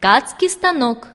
ткацкий станок